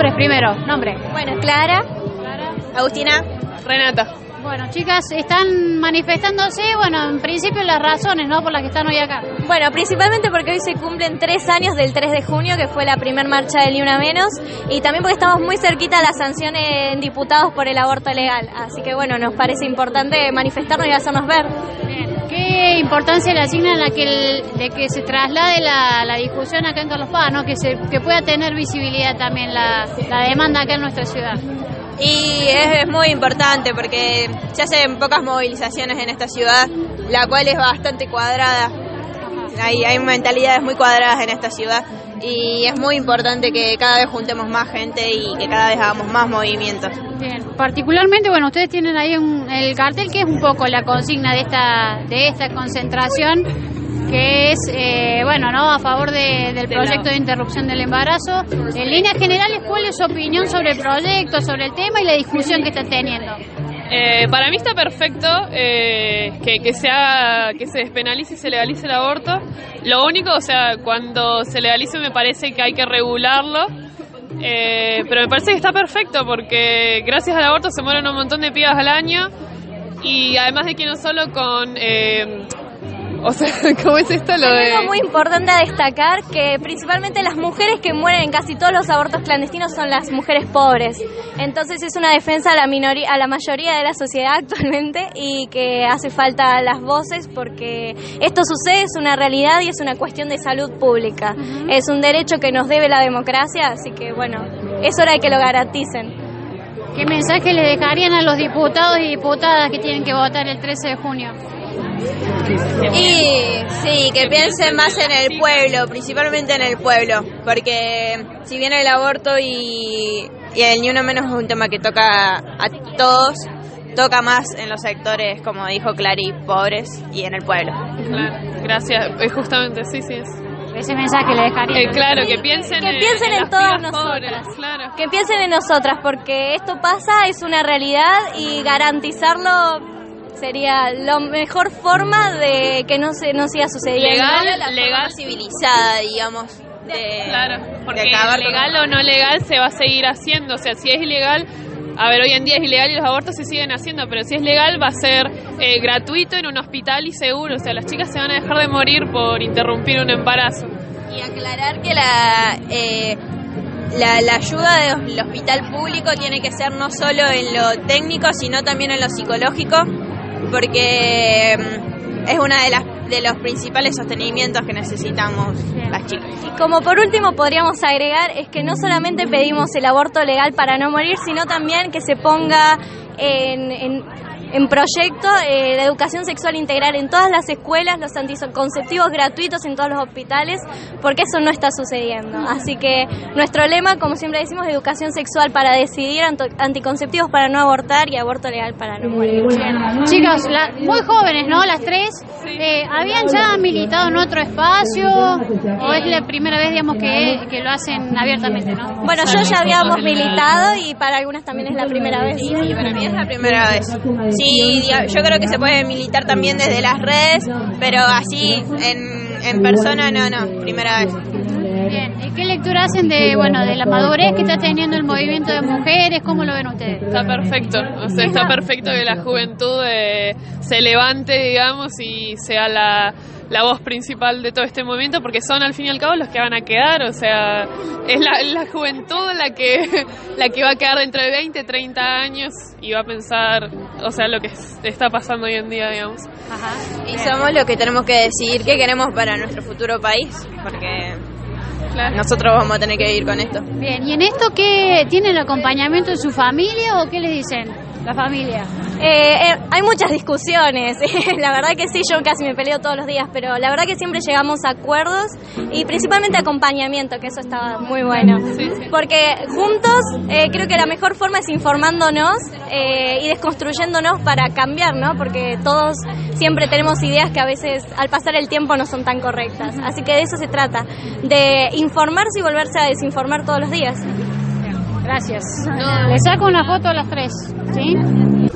Nombres primero, nombre. Bueno, Clara, Agustina, Renata. Bueno, chicas, están manifestándose, bueno, en principio las razones, ¿no? Por las que están hoy acá. Bueno, principalmente porque hoy se cumplen tres años del 3 de junio, que fue la primer marcha del Ni Una Menos, y también porque estamos muy cerquita a las sanciones en diputados por el aborto legal. Así que bueno, nos parece importante manifestarnos y hacernos ver. ¿Qué importancia le asignan a que, el- de que se traslade la, la discusión acá en Carlos Paz, ¿no? Que, se, que pueda tener visibilidad también la, la demanda acá en nuestra ciudad? Y es, es muy importante porque se hacen pocas movilizaciones en esta ciudad, la cual es bastante cuadrada. Hay, hay mentalidades muy cuadradas en esta ciudad y es muy importante que cada vez juntemos más gente y que cada vez hagamos más movimientos. Bien, particularmente, bueno, ustedes tienen ahí un- el cartel que es un poco la consigna de esta de esta concentración, que es, eh, bueno, no a favor de- del proyecto de interrupción del embarazo. En líneas generales, ¿cuál es su opinión sobre el proyecto, sobre el tema y la discusión que está teniendo? Eh, para mí está perfecto eh, que, que se que se despenalice y se legalice el aborto. Lo único, o sea, cuando se legalice me parece que hay que regularlo. Eh, pero me parece que está perfecto porque gracias al aborto se mueren un montón de pibas al año y además de que no solo con... o sea, ¿cómo es esto lo Hay de...? algo muy importante a destacar que principalmente las mujeres que mueren en casi todos los abortos clandestinos son las mujeres pobres. Entonces es una defensa a la minoría, a la mayoría de la sociedad actualmente y que hace falta las voces porque esto sucede, es una realidad y es una cuestión de salud pública. Es un derecho que nos debe la democracia, así que bueno, es hora de que lo garanticen. ¿Qué mensaje le dejarían a los diputados y diputadas que tienen que votar el 13 de junio? Y sí, que piensen más en el pueblo, principalmente en el pueblo, porque si bien el aborto y, y el ni uno menos es un tema que toca a todos, toca más en los sectores, como dijo Clary, pobres y en el pueblo. Claro, gracias. Es justamente, sí, sí. Es. Ese mensaje le dejarían. Eh, claro, que piensen, Que piensen en todas nosotras. pobres, claro. Que piensen en nosotras porque esto pasa, es una realidad y garantizarlo sería la mejor forma de que no se no siga sucediendo. Legal, la forma legal. civilizada, digamos, de, Claro, porque de legal o no legal se va a seguir haciendo. O sea, si es ilegal, a ver, hoy en día es ilegal y los abortos se siguen haciendo, pero si es legal va a ser eh, gratuito en un hospital y seguro. O sea, las chicas se van a dejar de morir por interrumpir un embarazo. Y aclarar que la, eh, la, la ayuda del hospital público tiene que ser no solo en lo técnico, sino también en lo psicológico, porque mm, es una de las de los principales sostenimientos que necesitamos las chicas. Y como por último podríamos agregar es que no solamente pedimos el aborto legal para no morir, sino también que se ponga en, en- en proyecto eh, la educación sexual integral en todas las escuelas, los anticonceptivos gratuitos en todos los hospitales, porque eso no está sucediendo. Así que nuestro lema, como siempre decimos, educación sexual para decidir, anticonceptivos para no abortar y aborto legal para no morir. Chicos, la- muy jóvenes, ¿no? Las tres. Eh, ¿Habían ya militado en otro espacio? ¿O es la primera vez, digamos, que, que lo hacen abiertamente, no? Bueno, yo ya habíamos militado y para algunas también es la primera vez. Y para mí es la primera vez. Sí, yo creo que se puede militar también desde las redes, pero así en, en persona no, no, primera vez. Bien. ¿Y qué lectura hacen de, bueno, de la madurez que está teniendo el movimiento de mujeres? ¿Cómo lo ven ustedes? Está perfecto, o sea, está perfecto que la juventud eh, se levante, digamos, y sea la, la voz principal de todo este movimiento, porque son al fin y al cabo los que van a quedar, o sea, es la, la juventud la que, la que va a quedar dentro de 20, 30 años y va a pensar, o sea, lo que es- está pasando hoy en día, digamos. Ajá. Y somos los que tenemos que decidir qué queremos para nuestro futuro país, porque Claro. nosotros vamos a tener que vivir con esto. Bien. ¿Y en esto qué tienen el acompañamiento de su familia o qué les dicen? La familia. Eh, eh, hay muchas discusiones, la verdad que sí, yo casi me peleo todos los días, pero la verdad que siempre llegamos a acuerdos y principalmente acompañamiento, que eso estaba muy bueno. Sí, sí. Porque juntos eh, creo que la mejor forma es informándonos eh, y desconstruyéndonos para cambiar, ¿no? Porque todos siempre tenemos ideas que a veces al pasar el tiempo no son tan correctas. Así que de eso se trata, de informarse y volverse a desinformar todos los días. Gracias. Le saco una foto a las tres, ¿sí?